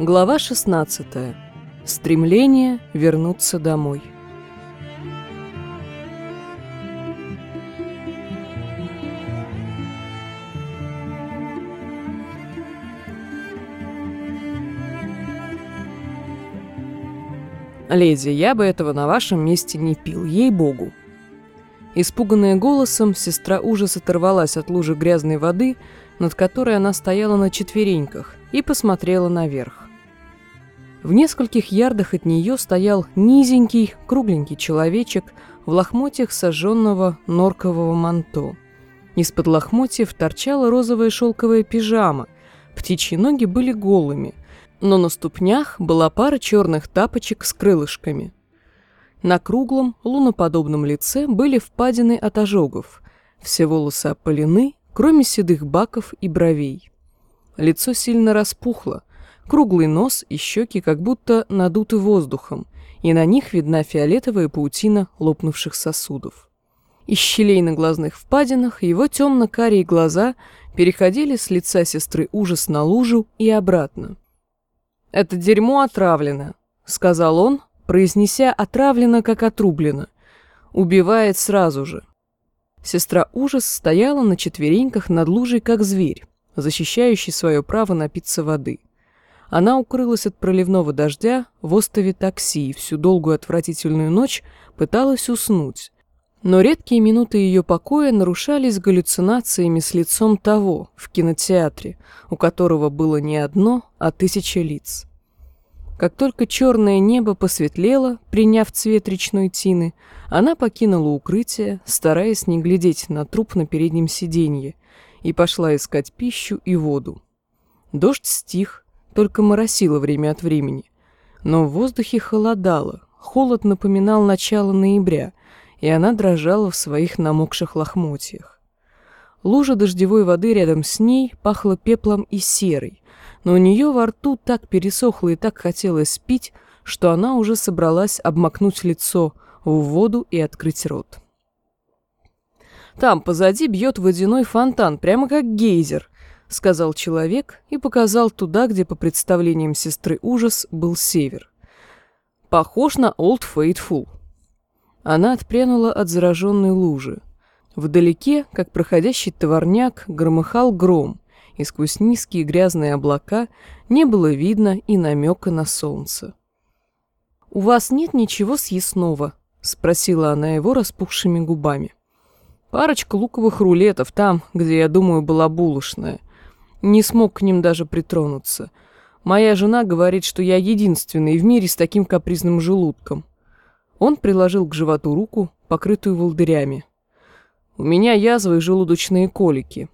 Глава 16. Стремление вернуться домой. «Леди, я бы этого на вашем месте не пил, ей-богу!» Испуганная голосом, сестра ужас оторвалась от лужи грязной воды, над которой она стояла на четвереньках, и посмотрела наверх. В нескольких ярдах от нее стоял низенький, кругленький человечек в лохмотьях сожженного норкового манто. Из-под лохмотьев торчала розовая шелковая пижама, птичьи ноги были голыми, но на ступнях была пара черных тапочек с крылышками. На круглом, луноподобном лице были впадины от ожогов, все волосы опалены, кроме седых баков и бровей. Лицо сильно распухло, Круглый нос и щеки как будто надуты воздухом, и на них видна фиолетовая паутина лопнувших сосудов. Из щелей на глазных впадинах его темно-карие глаза переходили с лица сестры ужас на лужу и обратно. «Это дерьмо отравлено», — сказал он, произнеся «отравлено, как отрублено». Убивает сразу же. Сестра ужас стояла на четвереньках над лужей, как зверь, защищающий свое право напиться воды. Она укрылась от проливного дождя в остове такси и всю долгую отвратительную ночь пыталась уснуть. Но редкие минуты ее покоя нарушались галлюцинациями с лицом того в кинотеатре, у которого было не одно, а тысяча лиц. Как только черное небо посветлело, приняв цвет речной тины, она покинула укрытие, стараясь не глядеть на труп на переднем сиденье, и пошла искать пищу и воду. Дождь стих, только моросило время от времени. Но в воздухе холодало, холод напоминал начало ноября, и она дрожала в своих намокших лохмотьях. Лужа дождевой воды рядом с ней пахла пеплом и серой, но у нее во рту так пересохло и так хотелось пить, что она уже собралась обмакнуть лицо в воду и открыть рот. Там позади бьет водяной фонтан, прямо как гейзер, — сказал человек и показал туда, где, по представлениям сестры ужас, был север. «Похож на Олд Фейтфул». Она отпрянула от зараженной лужи. Вдалеке, как проходящий товарняк, громыхал гром, и сквозь низкие грязные облака не было видно и намека на солнце. «У вас нет ничего съестного?» — спросила она его распухшими губами. «Парочка луковых рулетов там, где, я думаю, была булочная. Не смог к ним даже притронуться. Моя жена говорит, что я единственный в мире с таким капризным желудком. Он приложил к животу руку, покрытую волдырями. У меня язвы и желудочные колики.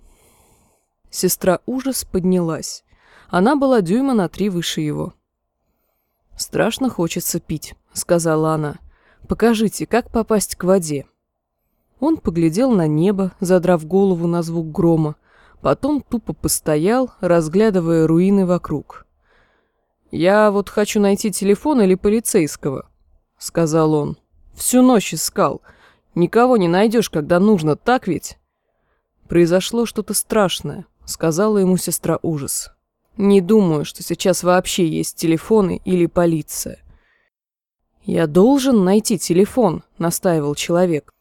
Сестра ужас поднялась. Она была дюйма на три выше его. «Страшно хочется пить», — сказала она. «Покажите, как попасть к воде». Он поглядел на небо, задрав голову на звук грома, Потом тупо постоял, разглядывая руины вокруг. «Я вот хочу найти телефон или полицейского», — сказал он. «Всю ночь искал. Никого не найдешь, когда нужно, так ведь?» «Произошло что-то страшное», — сказала ему сестра ужас. «Не думаю, что сейчас вообще есть телефоны или полиция». «Я должен найти телефон», — настаивал человек.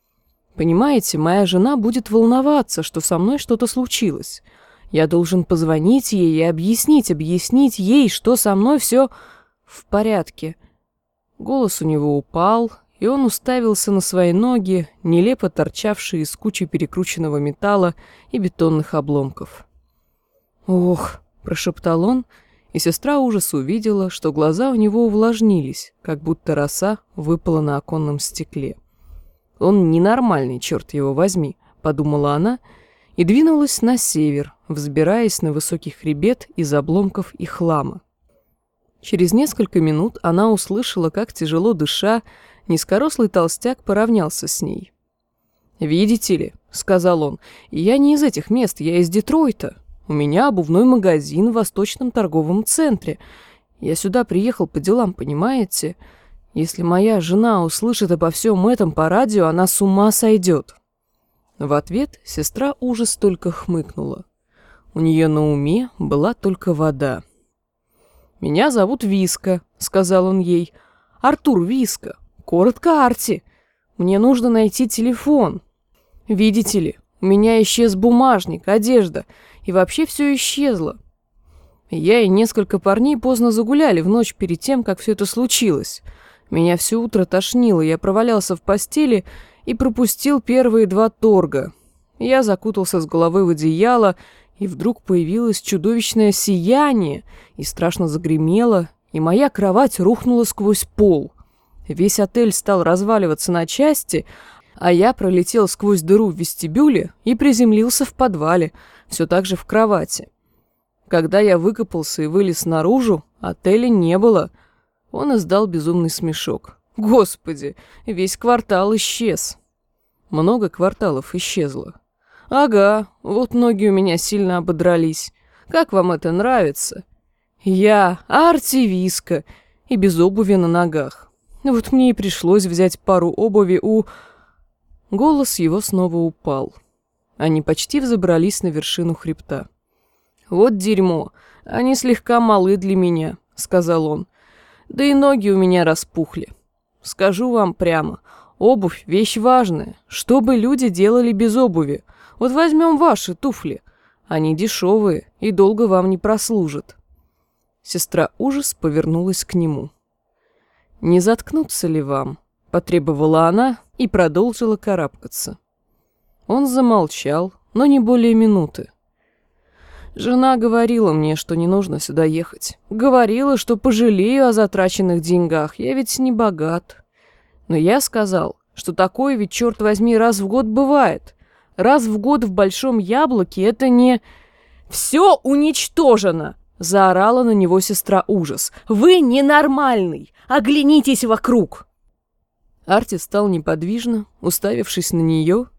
Понимаете, моя жена будет волноваться, что со мной что-то случилось. Я должен позвонить ей и объяснить, объяснить ей, что со мной все в порядке. Голос у него упал, и он уставился на свои ноги, нелепо торчавшие из кучи перекрученного металла и бетонных обломков. «Ох!» – прошептал он, и сестра ужас увидела, что глаза у него увлажнились, как будто роса выпала на оконном стекле. Он ненормальный, черт его возьми, подумала она и двинулась на север, взбираясь на высокий хребет из обломков и хлама. Через несколько минут она услышала, как тяжело дыша, низкорослый толстяк поравнялся с ней. «Видите ли», — сказал он, — «я не из этих мест, я из Детройта. У меня обувной магазин в восточном торговом центре. Я сюда приехал по делам, понимаете?» Если моя жена услышит обо всем этом по радио, она с ума сойдет. В ответ сестра ужас только хмыкнула. У нее на уме была только вода. «Меня зовут Виска», — сказал он ей. «Артур Виска. Коротко Арти. Мне нужно найти телефон. Видите ли, у меня исчез бумажник, одежда, и вообще все исчезло. Я и несколько парней поздно загуляли в ночь перед тем, как все это случилось. Меня все утро тошнило, я провалялся в постели и пропустил первые два торга. Я закутался с головы в одеяло, и вдруг появилось чудовищное сияние, и страшно загремело, и моя кровать рухнула сквозь пол. Весь отель стал разваливаться на части, а я пролетел сквозь дыру в вестибюле и приземлился в подвале, все так же в кровати. Когда я выкопался и вылез наружу, отеля не было. Он издал безумный смешок. Господи, весь квартал исчез. Много кварталов исчезло. Ага, вот ноги у меня сильно ободрались. Как вам это нравится? Я артивиска и без обуви на ногах. Вот мне и пришлось взять пару обуви у... Голос его снова упал. Они почти взобрались на вершину хребта. «Вот дерьмо, они слегка малы для меня», — сказал он. «Да и ноги у меня распухли. Скажу вам прямо, обувь — вещь важная. Что бы люди делали без обуви? Вот возьмем ваши туфли. Они дешевые и долго вам не прослужат». Сестра ужас повернулась к нему. «Не заткнуться ли вам?» — потребовала она и продолжила карабкаться. Он замолчал, но не более минуты. Жена говорила мне, что не нужно сюда ехать. Говорила, что пожалею о затраченных деньгах, я ведь не богат. Но я сказал, что такое ведь, черт возьми, раз в год бывает. Раз в год в Большом Яблоке это не... «Все уничтожено!» Заорала на него сестра ужас. «Вы ненормальный! Оглянитесь вокруг!» Арти стал неподвижно, уставившись на нее,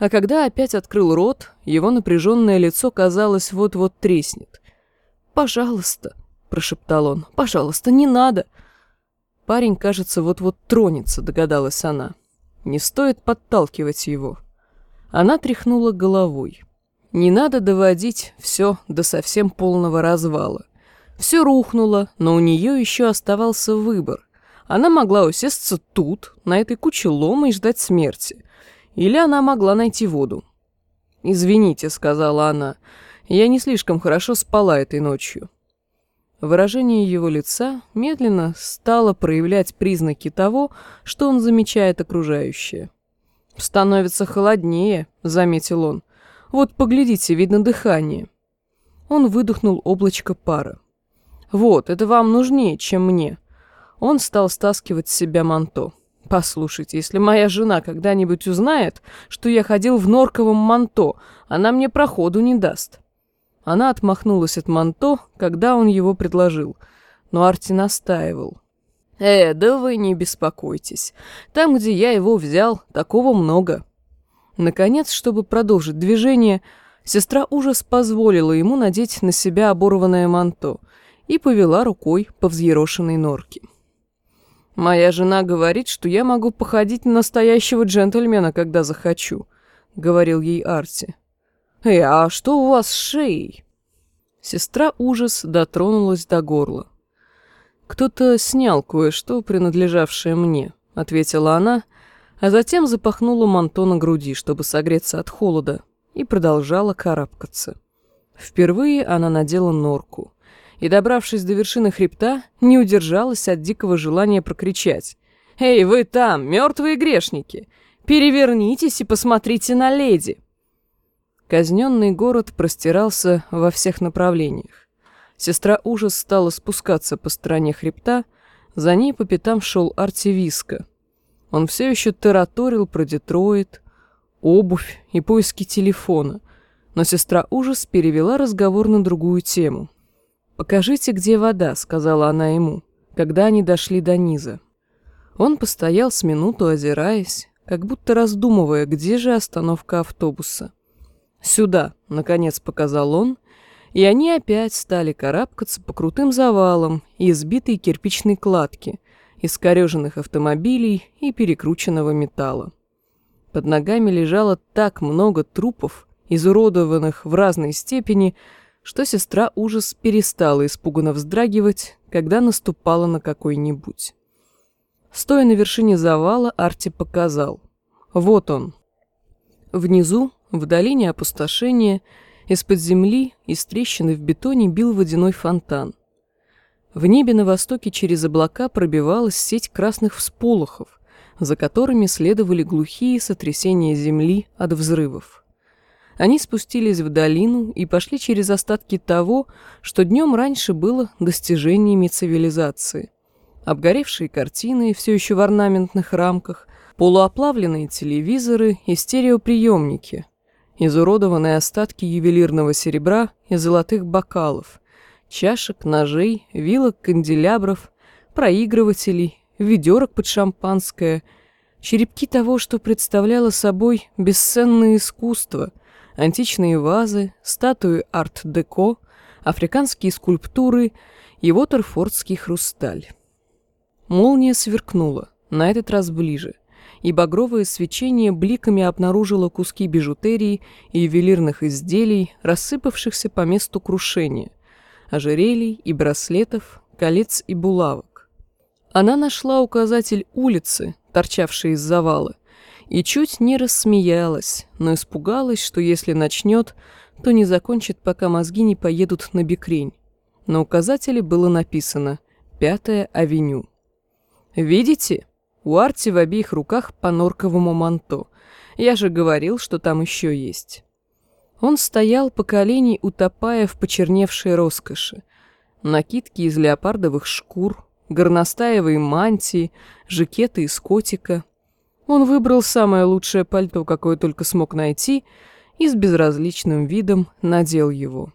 а когда опять открыл рот, его напряженное лицо, казалось, вот-вот треснет. «Пожалуйста», — прошептал он, — «пожалуйста, не надо». Парень, кажется, вот-вот тронется, догадалась она. Не стоит подталкивать его. Она тряхнула головой. Не надо доводить все до совсем полного развала. Все рухнуло, но у нее еще оставался выбор. Она могла усесться тут, на этой куче лома и ждать смерти. Или она могла найти воду. «Извините», — сказала она, — «я не слишком хорошо спала этой ночью». Выражение его лица медленно стало проявлять признаки того, что он замечает окружающее. «Становится холоднее», — заметил он. Вот, поглядите, видно дыхание». Он выдохнул облачко пара. «Вот, это вам нужнее, чем мне». Он стал стаскивать с себя манто. «Послушайте, если моя жена когда-нибудь узнает, что я ходил в норковом манто, она мне проходу не даст». Она отмахнулась от манто, когда он его предложил, но Арти настаивал. «Э, да вы не беспокойтесь. Там, где я его взял, такого много. Наконец, чтобы продолжить движение, сестра ужас позволила ему надеть на себя оборванное манто и повела рукой по взъерошенной норке. «Моя жена говорит, что я могу походить на настоящего джентльмена, когда захочу», — говорил ей Арти. «Эй, а что у вас с шеей?» Сестра ужас дотронулась до горла. «Кто-то снял кое-что, принадлежавшее мне», — ответила она, а затем запахнула манто на груди, чтобы согреться от холода, и продолжала карабкаться. Впервые она надела норку и, добравшись до вершины хребта, не удержалась от дикого желания прокричать. «Эй, вы там, мертвые грешники! Перевернитесь и посмотрите на леди!» Казненный город простирался во всех направлениях. Сестра ужас стала спускаться по стороне хребта, за ней по пятам шел Артивиска, он все еще тараторил про Детройт, обувь и поиски телефона, но сестра ужас перевела разговор на другую тему. «Покажите, где вода», — сказала она ему, когда они дошли до низа. Он постоял с минуту, озираясь, как будто раздумывая, где же остановка автобуса. «Сюда», — наконец показал он, и они опять стали карабкаться по крутым завалам и избитой кирпичной кладке — искореженных автомобилей и перекрученного металла. Под ногами лежало так много трупов, изуродованных в разной степени, что сестра ужас перестала испуганно вздрагивать, когда наступала на какой-нибудь. Стоя на вершине завала, Арти показал. Вот он. Внизу, в долине опустошения, из-под земли, из трещины в бетоне бил водяной фонтан. В небе на востоке через облака пробивалась сеть красных всполохов, за которыми следовали глухие сотрясения земли от взрывов. Они спустились в долину и пошли через остатки того, что днем раньше было достижениями цивилизации. Обгоревшие картины, все еще в орнаментных рамках, полуоплавленные телевизоры и стереоприемники, изуродованные остатки ювелирного серебра и золотых бокалов, чашек, ножей, вилок, канделябров, проигрывателей, ведерок под шампанское, черепки того, что представляло собой бесценное искусство, античные вазы, статуи арт-деко, африканские скульптуры и вотерфордский хрусталь. Молния сверкнула, на этот раз ближе, и багровое свечение бликами обнаружило куски бижутерии и ювелирных изделий, рассыпавшихся по месту крушения, ожерелий и браслетов, колец и булавок. Она нашла указатель улицы, торчавший из завала, и чуть не рассмеялась, но испугалась, что если начнет, то не закончит, пока мозги не поедут на бекрень. На указателе было написано «Пятая авеню». «Видите? У Арти в обеих руках по норковому манто. Я же говорил, что там еще есть». Он стоял по коленей, утопая в почерневшей роскоши. Накидки из леопардовых шкур, горностаевые мантии, жакеты из котика, он выбрал самое лучшее пальто, какое только смог найти, и с безразличным видом надел его.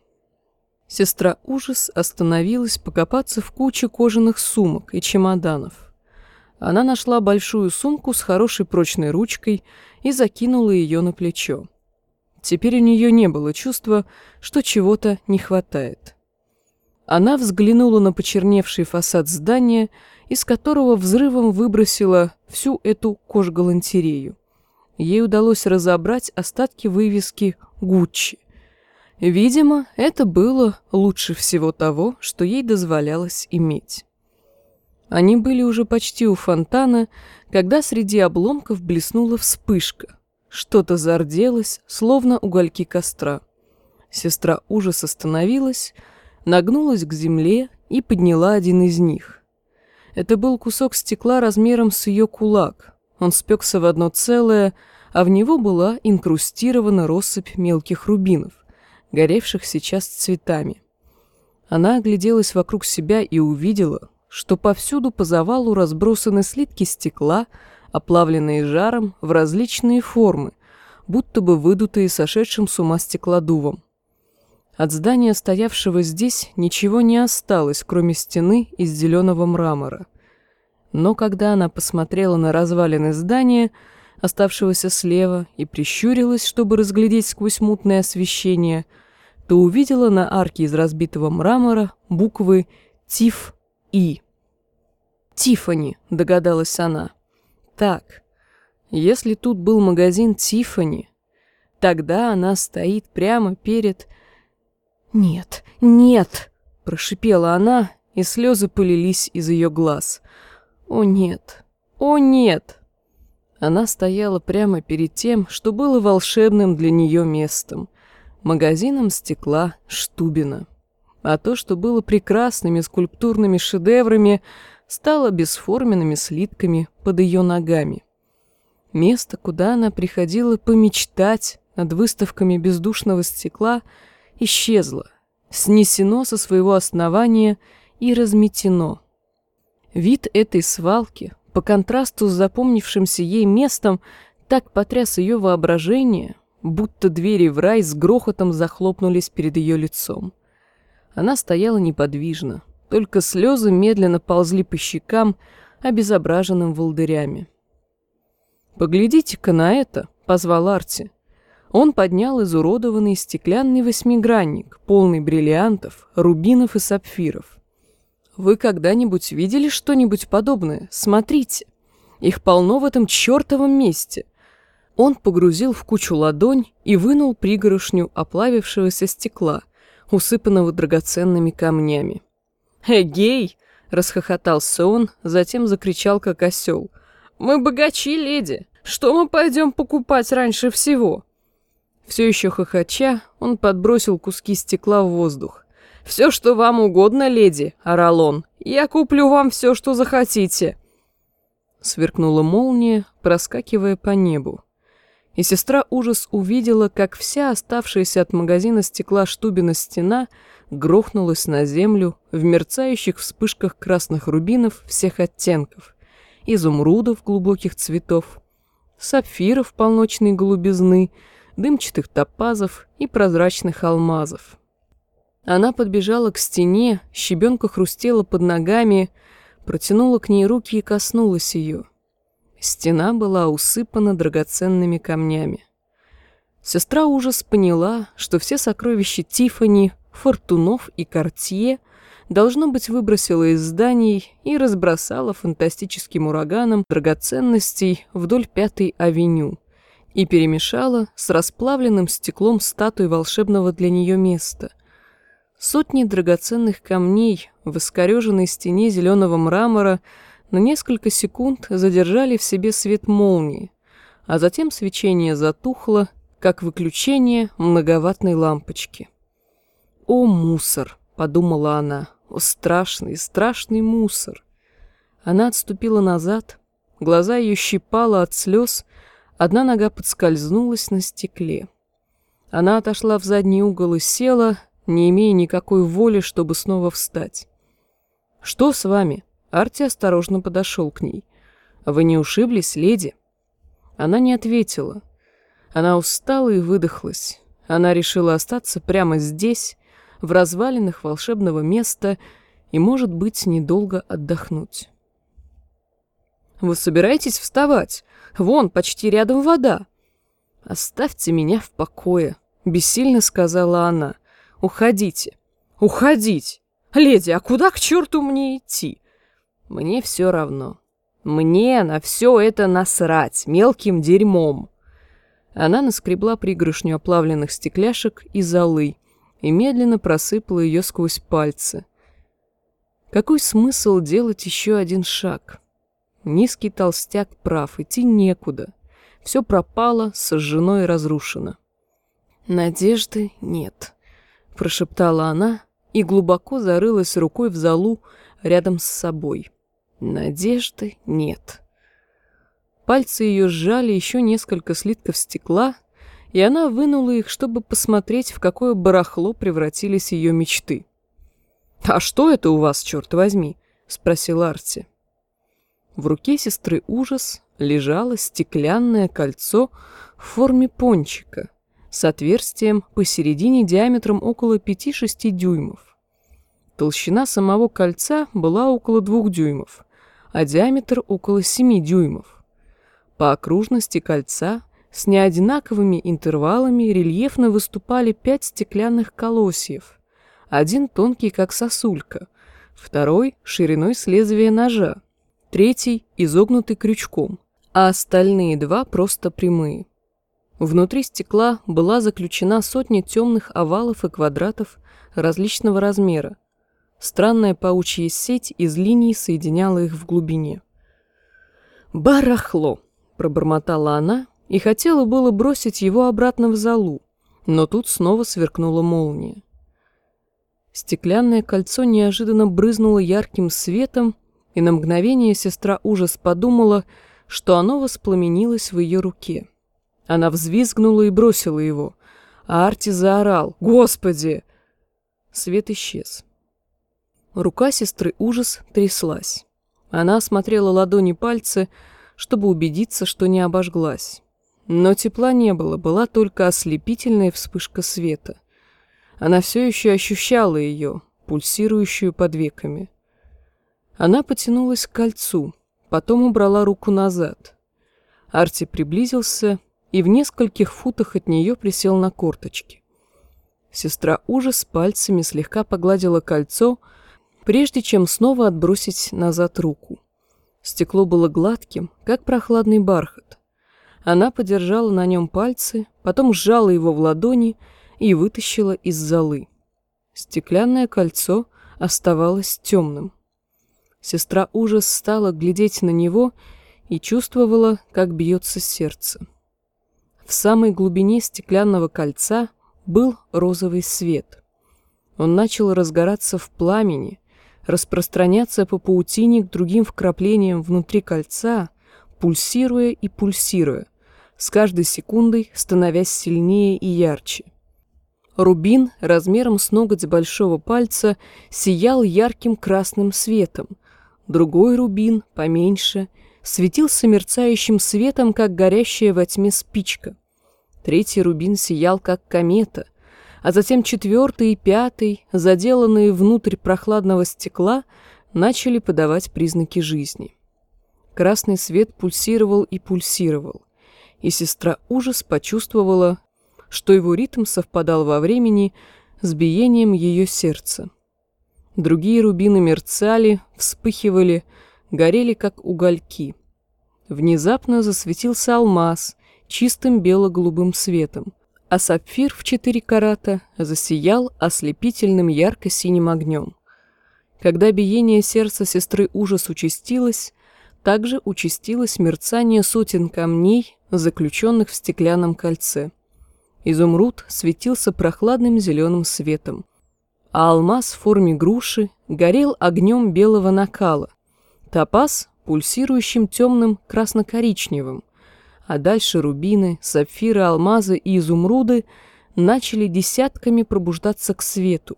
Сестра Ужас остановилась покопаться в куче кожаных сумок и чемоданов. Она нашла большую сумку с хорошей прочной ручкой и закинула ее на плечо. Теперь у нее не было чувства, что чего-то не хватает. Она взглянула на почерневший фасад здания из которого взрывом выбросила всю эту кожгалантерею. Ей удалось разобрать остатки вывески «Гуччи». Видимо, это было лучше всего того, что ей дозволялось иметь. Они были уже почти у фонтана, когда среди обломков блеснула вспышка. Что-то зарделось, словно угольки костра. Сестра ужас остановилась, нагнулась к земле и подняла один из них. Это был кусок стекла размером с ее кулак. Он спекся в одно целое, а в него была инкрустирована россыпь мелких рубинов, горевших сейчас цветами. Она огляделась вокруг себя и увидела, что повсюду по завалу разбросаны слитки стекла, оплавленные жаром в различные формы, будто бы выдутые сошедшим с ума стеклодувом. От здания, стоявшего здесь, ничего не осталось, кроме стены из зеленого мрамора. Но когда она посмотрела на развалины здания, оставшегося слева, и прищурилась, чтобы разглядеть сквозь мутное освещение, то увидела на арке из разбитого мрамора буквы «Тиф-И». «Тиффани», — догадалась она. «Так, если тут был магазин Тиффани, тогда она стоит прямо перед...» «Нет, нет!» – прошипела она, и слезы полились из ее глаз. «О нет! О нет!» Она стояла прямо перед тем, что было волшебным для нее местом – магазином стекла Штубина. А то, что было прекрасными скульптурными шедеврами, стало бесформенными слитками под ее ногами. Место, куда она приходила помечтать над выставками бездушного стекла – исчезло, снесено со своего основания и разметено. Вид этой свалки, по контрасту с запомнившимся ей местом, так потряс ее воображение, будто двери в рай с грохотом захлопнулись перед ее лицом. Она стояла неподвижно, только слезы медленно ползли по щекам, обезображенным волдырями. «Поглядите-ка на это!» — позвал Арти. Он поднял изуродованный стеклянный восьмигранник, полный бриллиантов, рубинов и сапфиров. Вы когда-нибудь видели что-нибудь подобное? Смотрите. Их полно в этом чертовом месте. Он погрузил в кучу ладонь и вынул пригоршню оплавившегося стекла, усыпанного драгоценными камнями. «Эгей!» Расхохотался он, затем закричал, как осел. «Мы богачи, леди! Что мы пойдем покупать раньше всего?» Все еще хохоча, он подбросил куски стекла в воздух. «Все, что вам угодно, леди», — орал он. «Я куплю вам все, что захотите». Сверкнула молния, проскакивая по небу. И сестра ужас увидела, как вся оставшаяся от магазина стекла штубина стена грохнулась на землю в мерцающих вспышках красных рубинов всех оттенков, изумрудов глубоких цветов, сапфиров полночной голубизны, дымчатых топазов и прозрачных алмазов. Она подбежала к стене, щебенка хрустела под ногами, протянула к ней руки и коснулась ее. Стена была усыпана драгоценными камнями. Сестра ужас поняла, что все сокровища Тифани, Фортунов и Кортье должно быть выбросила из зданий и разбросала фантастическим ураганом драгоценностей вдоль Пятой авеню и перемешала с расплавленным стеклом статуи волшебного для нее места. Сотни драгоценных камней в искореженной стене зеленого мрамора на несколько секунд задержали в себе свет молнии, а затем свечение затухло, как выключение многоватной лампочки. «О, мусор!» — подумала она. «О, страшный, страшный мусор!» Она отступила назад, глаза ее щипало от слез, одна нога подскользнулась на стекле. Она отошла в задний угол и села, не имея никакой воли, чтобы снова встать. «Что с вами?» Арти осторожно подошел к ней. «Вы не ушиблись, леди?» Она не ответила. Она устала и выдохлась. Она решила остаться прямо здесь, в развалинах волшебного места, и, может быть, недолго отдохнуть. «Вы собираетесь вставать? Вон, почти рядом вода!» «Оставьте меня в покое», — бессильно сказала она. «Уходите! Уходить! Леди, а куда к черту мне идти? Мне все равно. Мне на все это насрать, мелким дерьмом. Она наскребла пригоршню оплавленных стекляшек и золы и медленно просыпала ее сквозь пальцы. Какой смысл делать еще один шаг? Низкий толстяк прав, идти некуда. Все пропало, сожжено и разрушено. «Надежды нет», — прошептала она и глубоко зарылась рукой в залу рядом с собой. Надежды нет. Пальцы ее сжали еще несколько слитков стекла, и она вынула их, чтобы посмотреть, в какое барахло превратились ее мечты. «А что это у вас, черт возьми?» — спросил Арти. В руке сестры ужас лежало стеклянное кольцо в форме пончика с отверстием посередине диаметром около 5-6 дюймов. Толщина самого кольца была около двух дюймов, а диаметр около семи дюймов. По окружности кольца с неодинаковыми интервалами рельефно выступали пять стеклянных колосьев. Один тонкий, как сосулька, второй шириной с лезвия ножа, третий изогнутый крючком, а остальные два просто прямые. Внутри стекла была заключена сотня темных овалов и квадратов различного размера, Странная паучья сеть из линий соединяла их в глубине. «Барахло!» — пробормотала она и хотела было бросить его обратно в залу, но тут снова сверкнула молния. Стеклянное кольцо неожиданно брызнуло ярким светом, и на мгновение сестра ужас подумала, что оно воспламенилось в ее руке. Она взвизгнула и бросила его, а Арти заорал «Господи!» Свет исчез. Рука сестры ужас тряслась. Она осмотрела ладони пальцы, чтобы убедиться, что не обожглась. Но тепла не было, была только ослепительная вспышка света. Она все еще ощущала ее, пульсирующую под веками. Она потянулась к кольцу, потом убрала руку назад. Арти приблизился и в нескольких футах от нее присел на корточки. Сестра ужас пальцами слегка погладила кольцо, прежде чем снова отбросить назад руку. Стекло было гладким, как прохладный бархат. Она подержала на нем пальцы, потом сжала его в ладони и вытащила из золы. Стеклянное кольцо оставалось темным. Сестра ужас стала глядеть на него и чувствовала, как бьется сердце. В самой глубине стеклянного кольца был розовый свет. Он начал разгораться в пламени, распространяться по паутине к другим вкраплениям внутри кольца, пульсируя и пульсируя, с каждой секундой становясь сильнее и ярче. Рубин размером с ноготь большого пальца сиял ярким красным светом. Другой рубин, поменьше, светился мерцающим светом, как горящая во тьме спичка. Третий рубин сиял, как комета, а затем четвертый и пятый, заделанные внутрь прохладного стекла, начали подавать признаки жизни. Красный свет пульсировал и пульсировал, и сестра ужас почувствовала, что его ритм совпадал во времени с биением ее сердца. Другие рубины мерцали, вспыхивали, горели, как угольки. Внезапно засветился алмаз чистым бело-голубым светом, а сапфир в четыре карата засиял ослепительным ярко-синим огнем. Когда биение сердца сестры ужас участилось, также участилось мерцание сотен камней, заключенных в стеклянном кольце. Изумруд светился прохладным зеленым светом, а алмаз в форме груши горел огнем белого накала, топаз — пульсирующим темным красно-коричневым, а дальше рубины, сапфиры, алмазы и изумруды начали десятками пробуждаться к свету.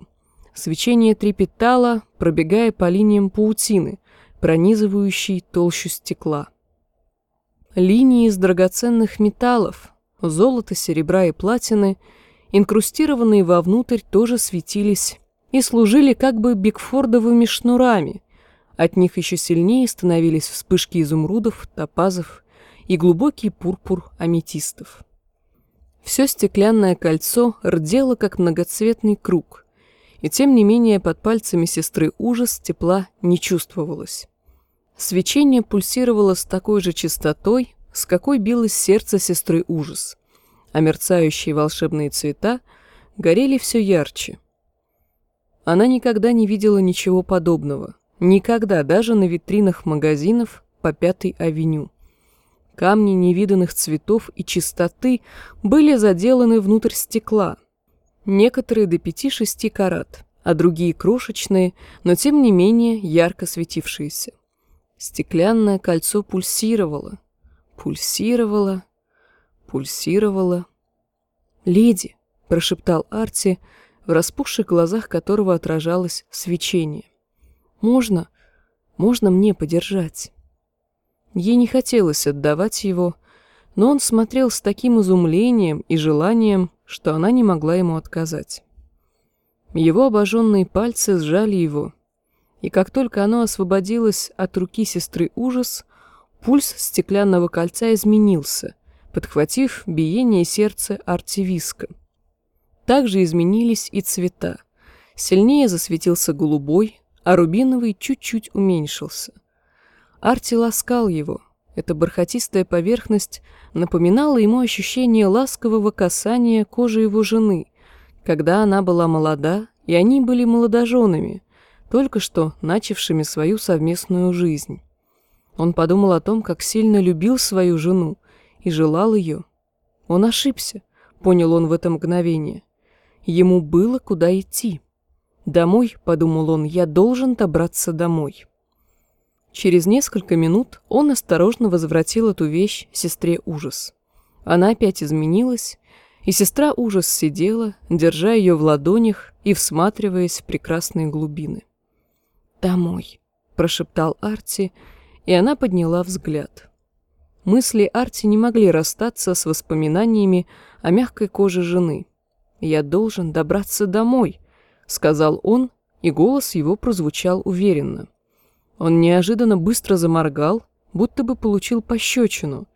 Свечение трепетало, пробегая по линиям паутины, пронизывающей толщу стекла. Линии из драгоценных металлов, золота, серебра и платины, инкрустированные вовнутрь, тоже светились и служили как бы бигфордовыми шнурами. От них еще сильнее становились вспышки изумрудов, топазов и глубокий пурпур аметистов. Все стеклянное кольцо рдело, как многоцветный круг, и тем не менее под пальцами сестры ужас тепла не чувствовалось. Свечение пульсировало с такой же частотой, с какой билось сердце сестры ужас, а мерцающие волшебные цвета горели все ярче. Она никогда не видела ничего подобного, никогда, даже на витринах магазинов по Пятой авеню. Камни невиданных цветов и чистоты были заделаны внутрь стекла, некоторые до пяти-шести карат, а другие крошечные, но тем не менее ярко светившиеся. Стеклянное кольцо пульсировало, пульсировало, пульсировало. «Леди!» — прошептал Арти, в распухших глазах которого отражалось свечение. «Можно? Можно мне подержать?» Ей не хотелось отдавать его, но он смотрел с таким изумлением и желанием, что она не могла ему отказать. Его обожженные пальцы сжали его, и как только оно освободилось от руки сестры ужас, пульс стеклянного кольца изменился, подхватив биение сердца Артивиска. Также изменились и цвета. Сильнее засветился голубой, а рубиновый чуть-чуть уменьшился — Арти ласкал его. Эта бархатистая поверхность напоминала ему ощущение ласкового касания кожи его жены, когда она была молода, и они были молодоженами, только что начавшими свою совместную жизнь. Он подумал о том, как сильно любил свою жену и желал ее. Он ошибся, понял он в это мгновение. Ему было куда идти. «Домой», — подумал он, — «я должен добраться домой». Через несколько минут он осторожно возвратил эту вещь сестре ужас. Она опять изменилась, и сестра ужас сидела, держа ее в ладонях и всматриваясь в прекрасные глубины. «Домой», — прошептал Арти, и она подняла взгляд. Мысли Арти не могли расстаться с воспоминаниями о мягкой коже жены. «Я должен добраться домой», — сказал он, и голос его прозвучал уверенно. Он неожиданно быстро заморгал, будто бы получил пощечину,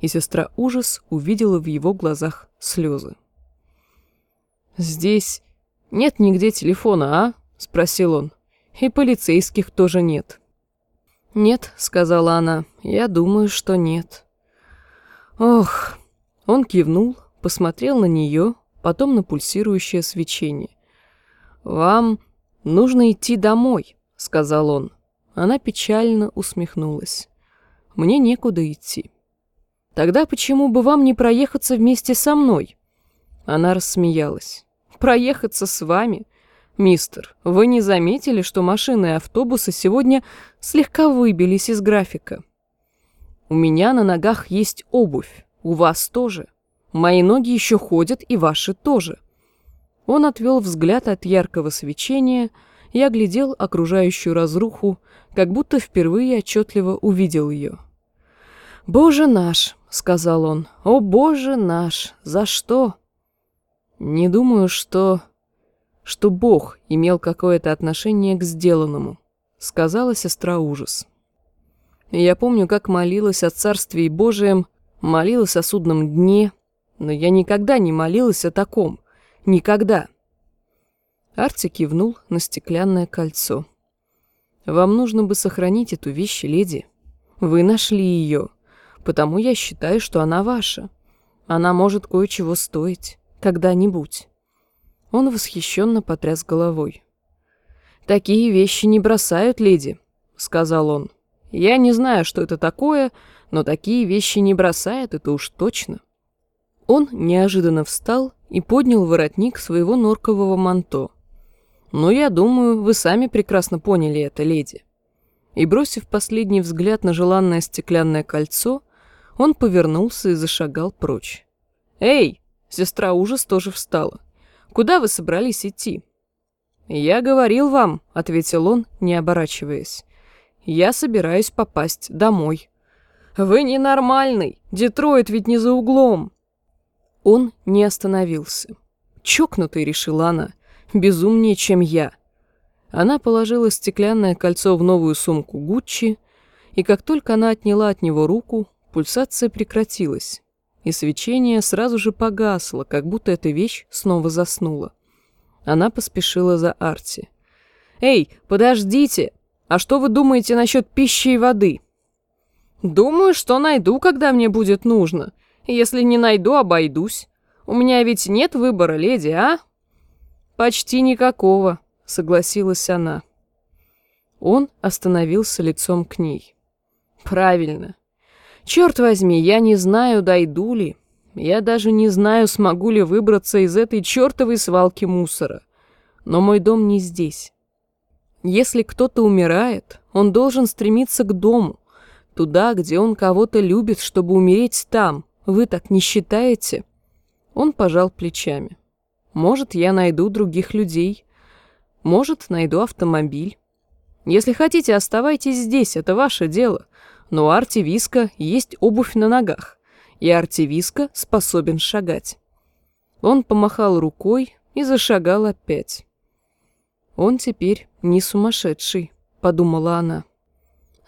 и сестра ужас увидела в его глазах слезы. «Здесь нет нигде телефона, а?» — спросил он. «И полицейских тоже нет». «Нет», — сказала она, — «я думаю, что нет». «Ох!» Он кивнул, посмотрел на нее, потом на пульсирующее свечение. «Вам нужно идти домой», — сказал он. Она печально усмехнулась. «Мне некуда идти». «Тогда почему бы вам не проехаться вместе со мной?» Она рассмеялась. «Проехаться с вами? Мистер, вы не заметили, что машины и автобусы сегодня слегка выбились из графика? У меня на ногах есть обувь, у вас тоже. Мои ноги еще ходят, и ваши тоже». Он отвел взгляд от яркого свечения и оглядел окружающую разруху, как будто впервые отчетливо увидел ее. «Боже наш!» — сказал он. «О, Боже наш! За что?» «Не думаю, что... что Бог имел какое-то отношение к сделанному», — сказала сестра ужас. Я помню, как молилась о Царстве Божием, молилась о судном дне, но я никогда не молилась о таком. Никогда. Арти кивнул на стеклянное кольцо. «Вам нужно бы сохранить эту вещь, леди. Вы нашли ее, потому я считаю, что она ваша. Она может кое-чего стоить. Когда-нибудь». Он восхищенно потряс головой. «Такие вещи не бросают, леди», — сказал он. «Я не знаю, что это такое, но такие вещи не бросают, это уж точно». Он неожиданно встал и поднял воротник своего норкового манто. «Но я думаю, вы сами прекрасно поняли это, леди». И, бросив последний взгляд на желанное стеклянное кольцо, он повернулся и зашагал прочь. «Эй!» — сестра ужас тоже встала. «Куда вы собрались идти?» «Я говорил вам», — ответил он, не оборачиваясь. «Я собираюсь попасть домой». «Вы ненормальный! Детройт ведь не за углом!» Он не остановился. «Чокнутый», — решила она, — «безумнее, чем я». Она положила стеклянное кольцо в новую сумку Гуччи, и как только она отняла от него руку, пульсация прекратилась, и свечение сразу же погасло, как будто эта вещь снова заснула. Она поспешила за Арти. «Эй, подождите! А что вы думаете насчет пищи и воды?» «Думаю, что найду, когда мне будет нужно. Если не найду, обойдусь. У меня ведь нет выбора, леди, а?» «Почти никакого», — согласилась она. Он остановился лицом к ней. «Правильно. Черт возьми, я не знаю, дойду ли. Я даже не знаю, смогу ли выбраться из этой чертовой свалки мусора. Но мой дом не здесь. Если кто-то умирает, он должен стремиться к дому, туда, где он кого-то любит, чтобы умереть там, вы так не считаете?» Он пожал плечами. «Может, я найду других людей. Может, найду автомобиль. Если хотите, оставайтесь здесь, это ваше дело. Но у Артивиска есть обувь на ногах, и Артивиска способен шагать». Он помахал рукой и зашагал опять. «Он теперь не сумасшедший», — подумала она.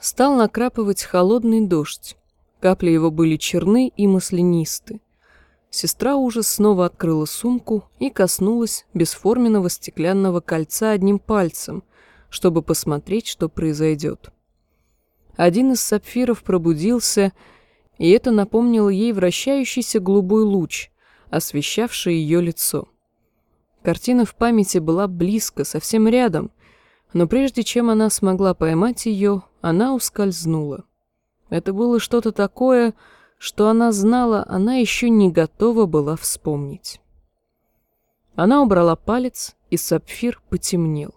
Стал накрапывать холодный дождь. Капли его были черны и маслянисты. Сестра ужас снова открыла сумку и коснулась бесформенного стеклянного кольца одним пальцем, чтобы посмотреть, что произойдет. Один из сапфиров пробудился, и это напомнило ей вращающийся голубой луч, освещавший ее лицо. Картина в памяти была близко, совсем рядом, но прежде чем она смогла поймать ее, она ускользнула. Это было что-то такое, что она знала, она еще не готова была вспомнить. Она убрала палец, и сапфир потемнел.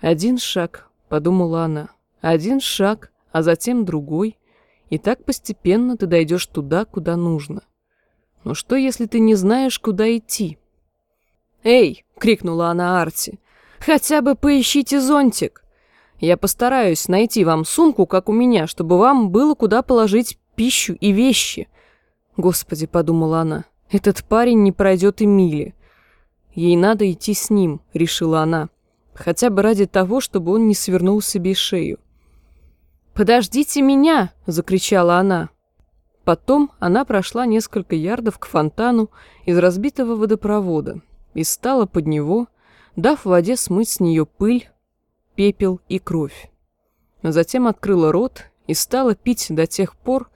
«Один шаг», — подумала она, — «один шаг, а затем другой, и так постепенно ты дойдешь туда, куда нужно. Но что, если ты не знаешь, куда идти?» «Эй!» — крикнула она Арти. «Хотя бы поищите зонтик!» Я постараюсь найти вам сумку, как у меня, чтобы вам было куда положить пищу и вещи. Господи, подумала она, этот парень не пройдет и мили. Ей надо идти с ним, решила она, хотя бы ради того, чтобы он не свернул себе шею. «Подождите меня!» — закричала она. Потом она прошла несколько ярдов к фонтану из разбитого водопровода и стала под него, дав воде смыть с нее пыль, пепел и кровь. Затем открыла рот и стала пить до тех пор,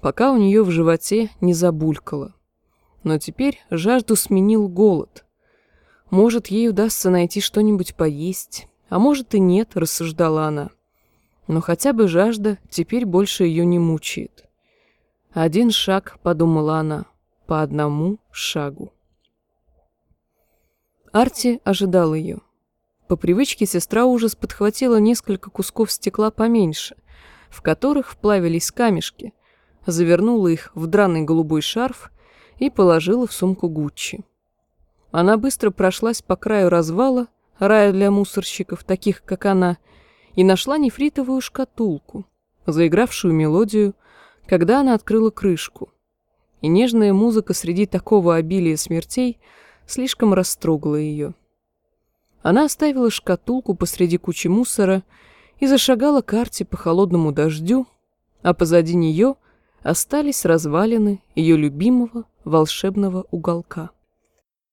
пока у нее в животе не забулькало. Но теперь жажду сменил голод. Может, ей удастся найти что-нибудь поесть, а может и нет, рассуждала она. Но хотя бы жажда теперь больше ее не мучает. «Один шаг», — подумала она, — «по одному шагу». Арти ожидал ее. По привычке сестра ужас подхватила несколько кусков стекла поменьше, в которых вплавились камешки, завернула их в драный голубой шарф и положила в сумку Гуччи. Она быстро прошлась по краю развала, рая для мусорщиков, таких как она, и нашла нефритовую шкатулку, заигравшую мелодию, когда она открыла крышку. И нежная музыка среди такого обилия смертей слишком растрогала ее. Она оставила шкатулку посреди кучи мусора и зашагала к арте по холодному дождю, а позади нее остались развалины ее любимого волшебного уголка.